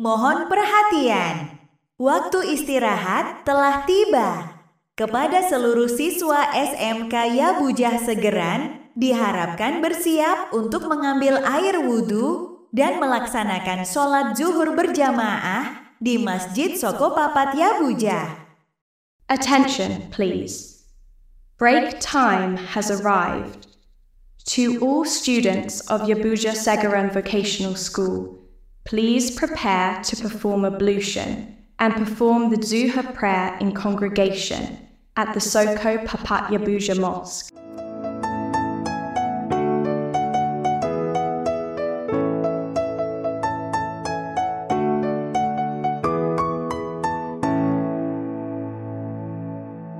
Mohon perhatian. Waktu istirahat telah tiba. Kepada seluruh siswa SMK Yabujah Segeran, diharapkan bersiap untuk mengambil air wudhu dan melaksanakan sholat zuhur berjamaah di Masjid Soko Papat Yabujah. Attention, please. Break time has arrived. To all students of Yabuja Segaran Vocational School, please prepare to perform ablution and perform the Zuha prayer in congregation at the Soko Papat Yabuja Mosque.